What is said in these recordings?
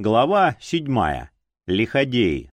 Глава седьмая. Лиходеи.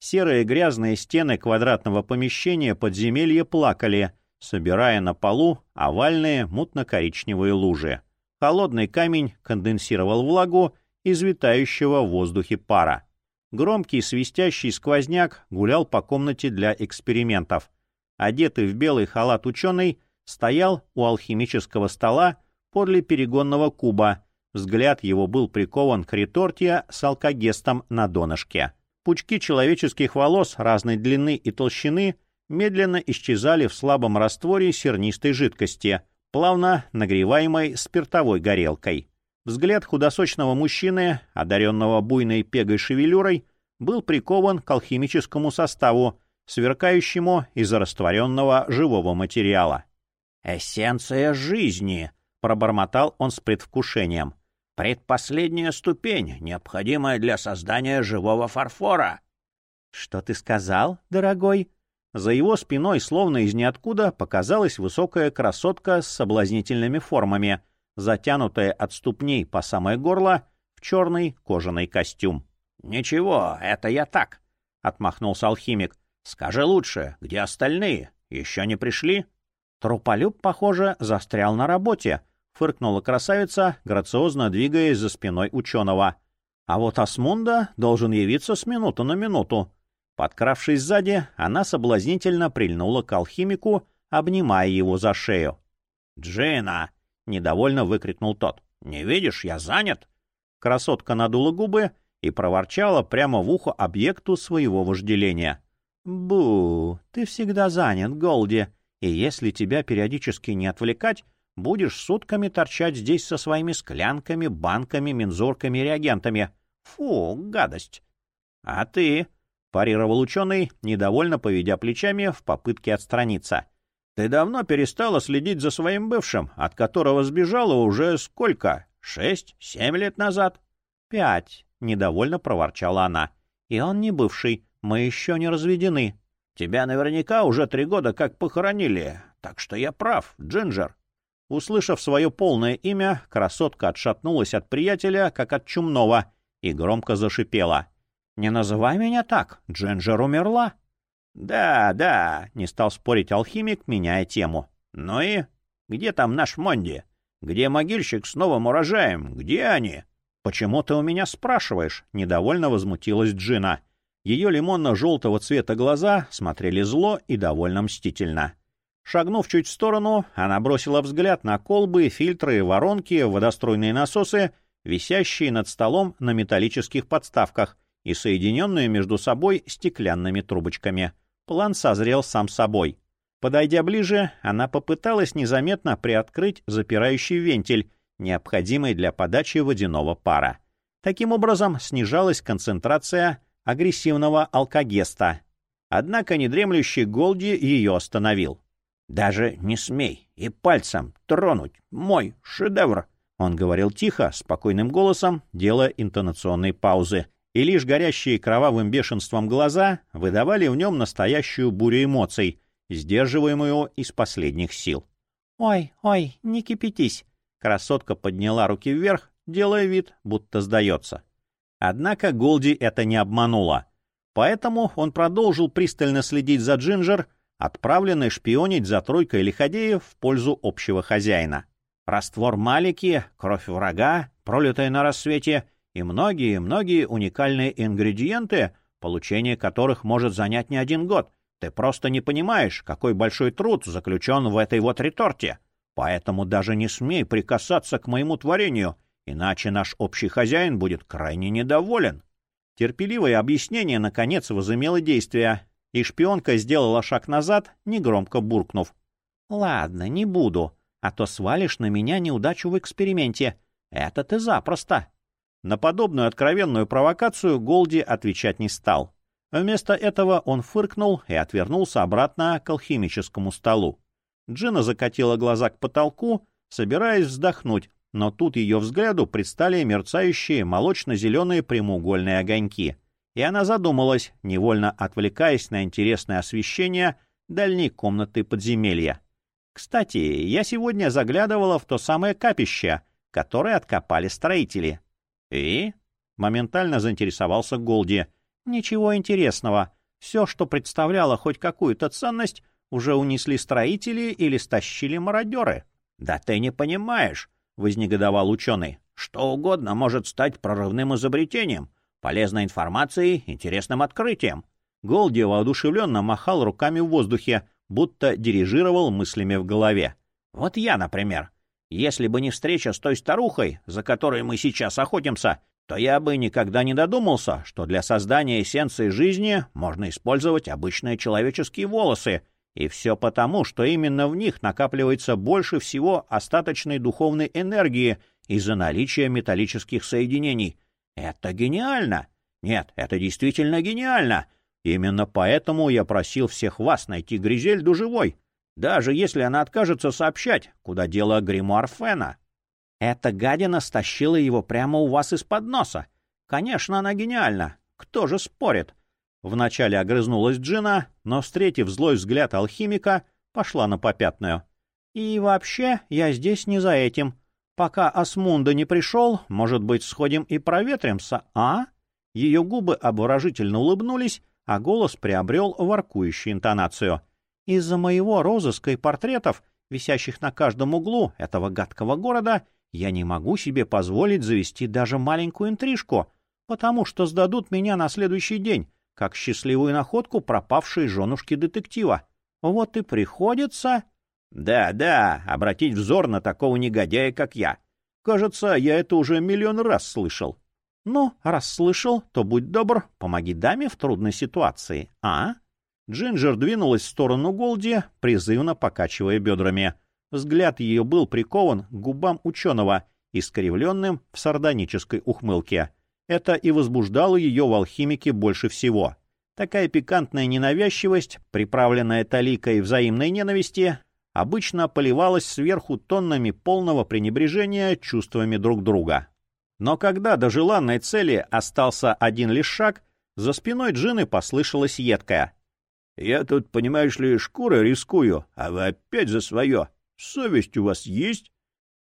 Серые грязные стены квадратного помещения подземелья плакали, собирая на полу овальные мутно-коричневые лужи. Холодный камень конденсировал влагу из витающего в воздухе пара. Громкий свистящий сквозняк гулял по комнате для экспериментов. Одетый в белый халат ученый стоял у алхимического стола подле перегонного куба, Взгляд его был прикован к реторте с алкогестом на донышке. Пучки человеческих волос разной длины и толщины медленно исчезали в слабом растворе сернистой жидкости, плавно нагреваемой спиртовой горелкой. Взгляд худосочного мужчины, одаренного буйной пегой шевелюрой, был прикован к алхимическому составу, сверкающему из-за растворенного живого материала. «Эссенция жизни!» — пробормотал он с предвкушением. Предпоследняя ступень, необходимая для создания живого фарфора. — Что ты сказал, дорогой? За его спиной, словно из ниоткуда, показалась высокая красотка с соблазнительными формами, затянутая от ступней по самое горло в черный кожаный костюм. — Ничего, это я так, — отмахнулся алхимик. — Скажи лучше, где остальные? Еще не пришли? Труполюб, похоже, застрял на работе, фыркнула красавица, грациозно двигаясь за спиной ученого. А вот Асмунда должен явиться с минуты на минуту. Подкравшись сзади, она соблазнительно прильнула к алхимику, обнимая его за шею. «Джина!» — недовольно выкрикнул тот. «Не видишь, я занят!» Красотка надула губы и проворчала прямо в ухо объекту своего вожделения. «Бу, ты всегда занят, Голди, и если тебя периодически не отвлекать, Будешь сутками торчать здесь со своими склянками, банками, мензурками реагентами. Фу, гадость. — А ты? — парировал ученый, недовольно поведя плечами в попытке отстраниться. — Ты давно перестала следить за своим бывшим, от которого сбежала уже сколько? Шесть? Семь лет назад? — Пять, — недовольно проворчала она. — И он не бывший, мы еще не разведены. Тебя наверняка уже три года как похоронили, так что я прав, Джинджер. Услышав свое полное имя, красотка отшатнулась от приятеля, как от чумного, и громко зашипела. «Не называй меня так, Джинджер умерла». «Да, да», — не стал спорить алхимик, меняя тему. «Ну и? Где там наш Монди? Где могильщик с новым урожаем? Где они?» «Почему ты у меня спрашиваешь?» — недовольно возмутилась Джина. Ее лимонно-желтого цвета глаза смотрели зло и довольно мстительно. Шагнув чуть в сторону, она бросила взгляд на колбы, фильтры, воронки, водостроенные насосы, висящие над столом на металлических подставках и соединенные между собой стеклянными трубочками. План созрел сам собой. Подойдя ближе, она попыталась незаметно приоткрыть запирающий вентиль, необходимый для подачи водяного пара. Таким образом снижалась концентрация агрессивного алкогеста. Однако недремлющий Голди ее остановил. Даже не смей и пальцем тронуть мой шедевр. Он говорил тихо, спокойным голосом, делая интонационные паузы. И лишь горящие кровавым бешенством глаза выдавали в нем настоящую бурю эмоций, сдерживаемую из последних сил. «Ой, ой, не кипятись!» Красотка подняла руки вверх, делая вид, будто сдается. Однако Голди это не обманула. Поэтому он продолжил пристально следить за Джинджер, отправленный шпионить за тройкой лиходеев в пользу общего хозяина. Раствор Малики, кровь врага, пролитая на рассвете и многие-многие уникальные ингредиенты, получение которых может занять не один год. Ты просто не понимаешь, какой большой труд заключен в этой вот реторте. Поэтому даже не смей прикасаться к моему творению, иначе наш общий хозяин будет крайне недоволен. Терпеливое объяснение, наконец, возымело действие, и шпионка сделала шаг назад, негромко буркнув. «Ладно, не буду, а то свалишь на меня неудачу в эксперименте. Это ты запросто». На подобную откровенную провокацию Голди отвечать не стал. Вместо этого он фыркнул и отвернулся обратно к алхимическому столу. Джина закатила глаза к потолку, собираясь вздохнуть, но тут ее взгляду предстали мерцающие молочно-зеленые прямоугольные огоньки — и она задумалась, невольно отвлекаясь на интересное освещение дальней комнаты подземелья. Кстати, я сегодня заглядывала в то самое капище, которое откопали строители. «И?» — моментально заинтересовался Голди. «Ничего интересного. Все, что представляло хоть какую-то ценность, уже унесли строители или стащили мародеры». «Да ты не понимаешь», — вознегодовал ученый. «Что угодно может стать прорывным изобретением, полезной информацией, интересным открытием». Голди воодушевленно махал руками в воздухе, будто дирижировал мыслями в голове. «Вот я, например. Если бы не встреча с той старухой, за которой мы сейчас охотимся, то я бы никогда не додумался, что для создания эссенции жизни можно использовать обычные человеческие волосы, и все потому, что именно в них накапливается больше всего остаточной духовной энергии из-за наличия металлических соединений. Это гениально! Нет, это действительно гениально! Именно поэтому я просил всех вас найти Гризельду живой даже если она откажется сообщать, куда дело гримуар Фена. Эта гадина стащила его прямо у вас из-под носа. Конечно, она гениальна. Кто же спорит? Вначале огрызнулась Джина, но, встретив злой взгляд алхимика, пошла на попятную. И вообще, я здесь не за этим. Пока Асмунда не пришел, может быть, сходим и проветримся, а? Ее губы обворожительно улыбнулись, а голос приобрел воркующую интонацию. Из-за моего розыска и портретов, висящих на каждом углу этого гадкого города, я не могу себе позволить завести даже маленькую интрижку, потому что сдадут меня на следующий день, как счастливую находку пропавшей женушки детектива. Вот и приходится... Да, да, обратить взор на такого негодяя, как я. Кажется, я это уже миллион раз слышал. Ну, раз слышал, то будь добр, помоги даме в трудной ситуации, а? Джинджер двинулась в сторону Голди, призывно покачивая бедрами. Взгляд ее был прикован к губам ученого, искривленным в сардонической ухмылке. Это и возбуждало ее в алхимике больше всего. Такая пикантная ненавязчивость, приправленная таликой взаимной ненависти, обычно поливалась сверху тоннами полного пренебрежения чувствами друг друга. Но когда до желанной цели остался один лишь шаг, за спиной Джины послышалось едкое — я тут, понимаешь ли, шкурой рискую, а вы опять за свое. Совесть у вас есть?»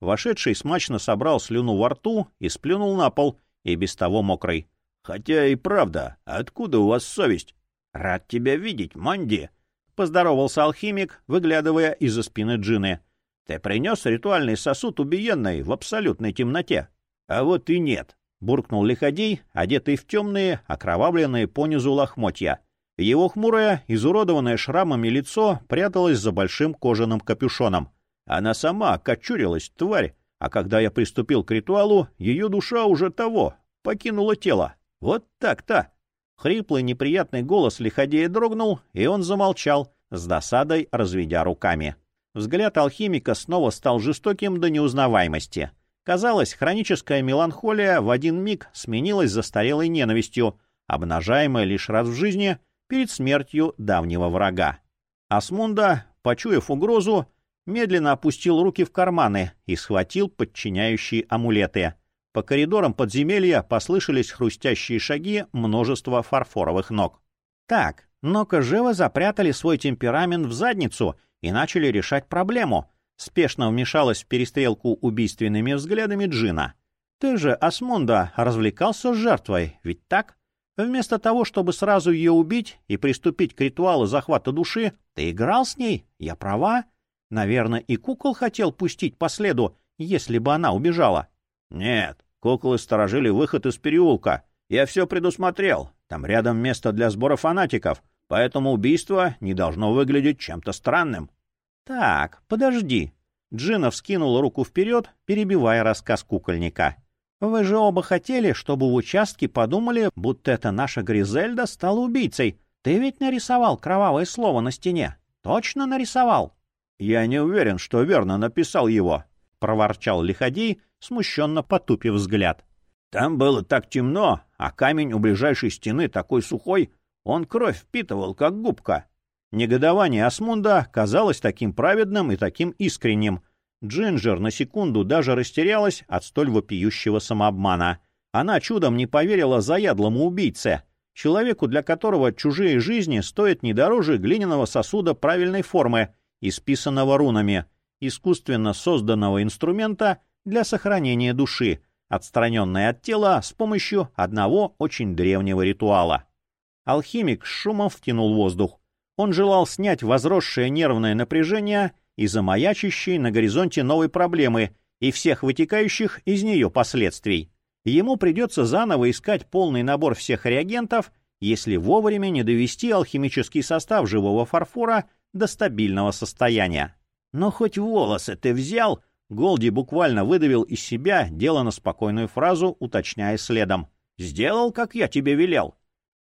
Вошедший смачно собрал слюну во рту и сплюнул на пол, и без того мокрый. «Хотя и правда, откуда у вас совесть?» «Рад тебя видеть, Монди!» — поздоровался алхимик, выглядывая из-за спины Джины. «Ты принес ритуальный сосуд убиенной в абсолютной темноте?» «А вот и нет!» — буркнул лиходей, одетый в темные, окровавленные понизу лохмотья. Его хмурое, изуродованное шрамами лицо пряталось за большим кожаным капюшоном. Она сама кочурилась, тварь, а когда я приступил к ритуалу, ее душа уже того, покинула тело. Вот так-то. Хриплый неприятный голос лиходея дрогнул, и он замолчал, с досадой разведя руками. Взгляд алхимика снова стал жестоким до неузнаваемости. Казалось, хроническая меланхолия в один миг сменилась застарелой ненавистью, обнажаемая лишь раз в жизни перед смертью давнего врага. Асмунда, почуяв угрозу, медленно опустил руки в карманы и схватил подчиняющие амулеты. По коридорам подземелья послышались хрустящие шаги множества фарфоровых ног. Так, но-ка живо запрятали свой темперамент в задницу и начали решать проблему. Спешно вмешалась в перестрелку убийственными взглядами Джина. Ты же, Асмунда, развлекался с жертвой, ведь так? Вместо того, чтобы сразу ее убить и приступить к ритуалу захвата души, ты играл с ней? Я права? Наверное, и кукол хотел пустить по следу, если бы она убежала. Нет, куклы сторожили выход из переулка. Я все предусмотрел. Там рядом место для сбора фанатиков, поэтому убийство не должно выглядеть чем-то странным. Так, подожди. Джина вскинула руку вперед, перебивая рассказ кукольника. Вы же оба хотели, чтобы в участке подумали, будто это наша Гризельда стала убийцей. Ты ведь нарисовал кровавое слово на стене. Точно нарисовал? — Я не уверен, что верно написал его, — проворчал Лиходей, смущенно потупив взгляд. — Там было так темно, а камень у ближайшей стены такой сухой, он кровь впитывал, как губка. Негодование Асмунда казалось таким праведным и таким искренним — Джинджер на секунду даже растерялась от столь вопиющего самообмана. Она чудом не поверила заядлому убийце, человеку, для которого чужие жизни стоят не дороже глиняного сосуда правильной формы, исписанного рунами, искусственно созданного инструмента для сохранения души, отстраненное от тела с помощью одного очень древнего ритуала. Алхимик с шумом втянул воздух. Он желал снять возросшее нервное напряжение и замаячащие на горизонте новой проблемы и всех вытекающих из нее последствий. Ему придется заново искать полный набор всех реагентов, если вовремя не довести алхимический состав живого фарфора до стабильного состояния. Но хоть волосы ты взял, Голди буквально выдавил из себя делано спокойную фразу, уточняя следом. «Сделал, как я тебе велел».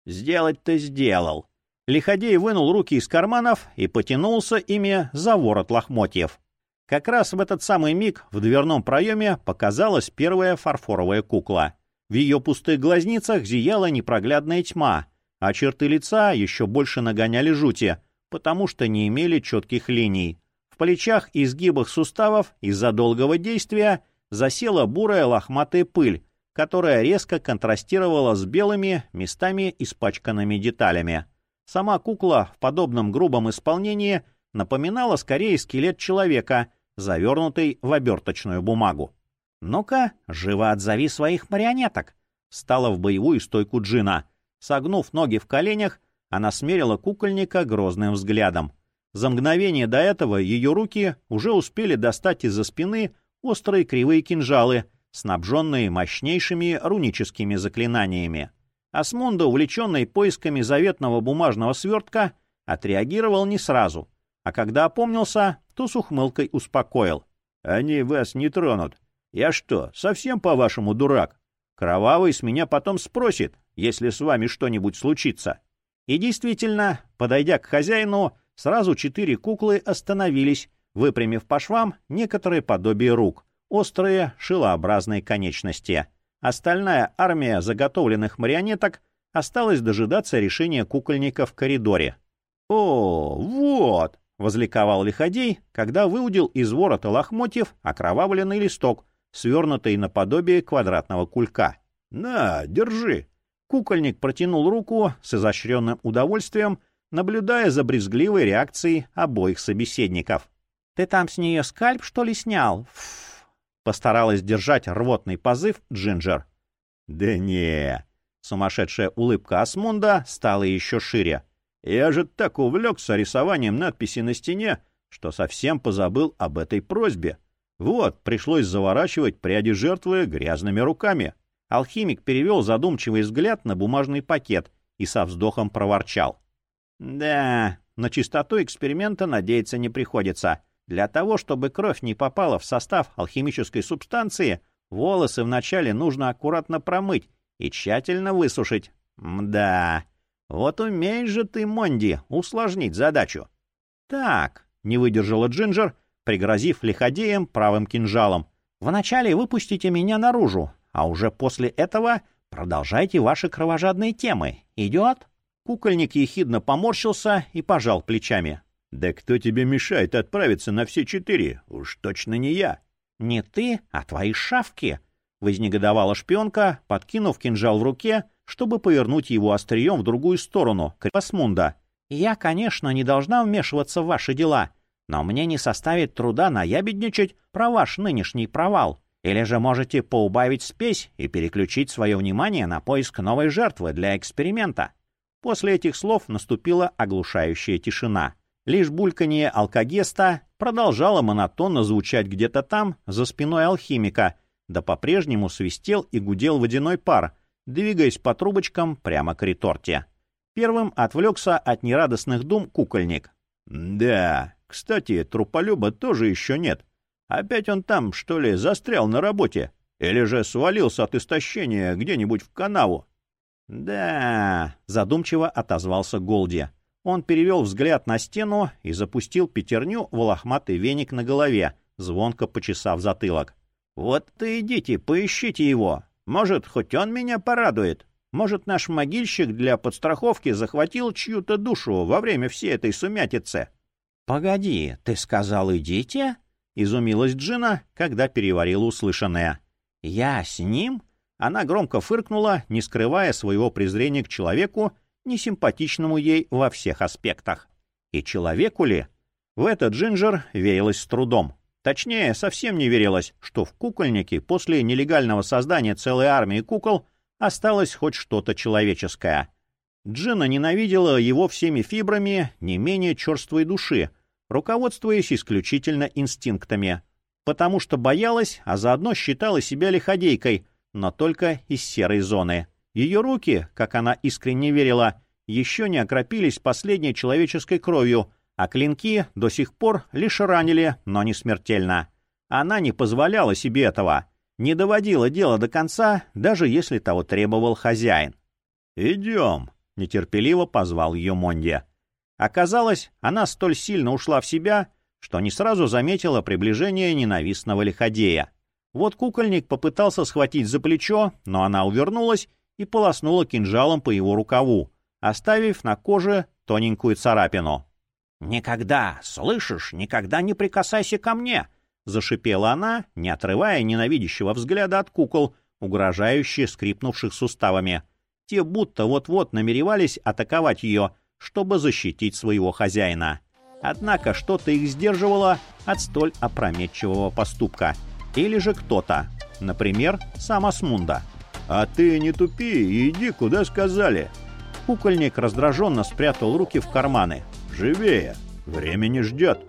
«Сделать-то сделал». Лиходей вынул руки из карманов и потянулся ими за ворот лохмотьев. Как раз в этот самый миг в дверном проеме показалась первая фарфоровая кукла. В ее пустых глазницах зияла непроглядная тьма, а черты лица еще больше нагоняли жути, потому что не имели четких линий плечах и изгибах суставов из-за долгого действия засела бурая лохматая пыль, которая резко контрастировала с белыми, местами испачканными деталями. Сама кукла в подобном грубом исполнении напоминала скорее скелет человека, завернутый в оберточную бумагу. «Ну-ка, живо отзови своих марионеток!» Стала в боевую стойку Джина. Согнув ноги в коленях, она смерила кукольника грозным взглядом. За мгновение до этого ее руки уже успели достать из-за спины острые кривые кинжалы, снабженные мощнейшими руническими заклинаниями. Асмундо, увлеченный поисками заветного бумажного свертка, отреагировал не сразу, а когда опомнился, то с ухмылкой успокоил. «Они вас не тронут. Я что, совсем по-вашему дурак? Кровавый с меня потом спросит, если с вами что-нибудь случится». И действительно, подойдя к хозяину, Сразу четыре куклы остановились, выпрямив по швам некоторые подобие рук, острые шилообразные конечности. Остальная армия заготовленных марионеток осталась дожидаться решения кукольника в коридоре. «О, вот!» — возликовал Лиходей, когда выудил из ворота лохмотьев окровавленный листок, свернутый наподобие квадратного кулька. «На, держи!» Кукольник протянул руку с изощренным удовольствием, наблюдая за брезгливой реакцией обоих собеседников. «Ты там с нее скальп, что ли, снял?» Фу. Постаралась держать рвотный позыв Джинджер. «Да не!» Сумасшедшая улыбка Асмунда стала еще шире. «Я же так увлекся рисованием надписи на стене, что совсем позабыл об этой просьбе. Вот, пришлось заворачивать пряди жертвы грязными руками». Алхимик перевел задумчивый взгляд на бумажный пакет и со вздохом проворчал. Да, на чистоту эксперимента надеяться не приходится. Для того, чтобы кровь не попала в состав алхимической субстанции, волосы вначале нужно аккуратно промыть и тщательно высушить. Мда, вот умеешь же ты, Монди, усложнить задачу. Так, не выдержала Джинджер, пригрозив лиходеем правым кинжалом. Вначале выпустите меня наружу, а уже после этого продолжайте ваши кровожадные темы. Идет? Кукольник ехидно поморщился и пожал плечами. «Да кто тебе мешает отправиться на все четыре? Уж точно не я». «Не ты, а твои шавки!» — вознегодовала шпионка, подкинув кинжал в руке, чтобы повернуть его острием в другую сторону, к Пасмунда. «Я, конечно, не должна вмешиваться в ваши дела, но мне не составит труда наябедничать про ваш нынешний провал. Или же можете поубавить спесь и переключить свое внимание на поиск новой жертвы для эксперимента». После этих слов наступила оглушающая тишина. Лишь бульканье алкогеста продолжало монотонно звучать где-то там, за спиной алхимика, да по-прежнему свистел и гудел водяной пар, двигаясь по трубочкам прямо к реторте. Первым отвлекся от нерадостных дум кукольник. «Да, кстати, труполюба тоже еще нет. Опять он там, что ли, застрял на работе? Или же свалился от истощения где-нибудь в канаву?» «Да», — задумчиво отозвался Голди. Он перевел взгляд на стену и запустил пятерню в лохматый веник на голове, звонко почесав затылок. «Вот-то идите, поищите его. Может, хоть он меня порадует. Может, наш могильщик для подстраховки захватил чью-то душу во время всей этой сумятицы». «Погоди, ты сказал «идите»?» — изумилась Джина, когда переварила услышанное. «Я с ним?» Она громко фыркнула, не скрывая своего презрения к человеку, несимпатичному ей во всех аспектах. И человеку ли? В этот Джинджер верилось с трудом. Точнее, совсем не верилось, что в кукольнике после нелегального создания целой армии кукол осталось хоть что-то человеческое. Джина ненавидела его всеми фибрами не менее черствой души, руководствуясь исключительно инстинктами. Потому что боялась, а заодно считала себя лиходейкой, но только из серой зоны. Ее руки, как она искренне верила, еще не окропились последней человеческой кровью, а клинки до сих пор лишь ранили, но не смертельно. Она не позволяла себе этого, не доводила дело до конца, даже если того требовал хозяин. «Идем», — нетерпеливо позвал ее Монди. Оказалось, она столь сильно ушла в себя, что не сразу заметила приближение ненавистного лиходея. Вот кукольник попытался схватить за плечо, но она увернулась и полоснула кинжалом по его рукаву, оставив на коже тоненькую царапину. «Никогда, слышишь, никогда не прикасайся ко мне!» — зашипела она, не отрывая ненавидящего взгляда от кукол, угрожающе скрипнувших суставами. Те будто вот-вот намеревались атаковать ее, чтобы защитить своего хозяина. Однако что-то их сдерживало от столь опрометчивого поступка. Или же кто-то, например, сам Асмунда. «А ты не тупи и иди, куда сказали!» Кукольник раздраженно спрятал руки в карманы. «Живее! Время не ждет!»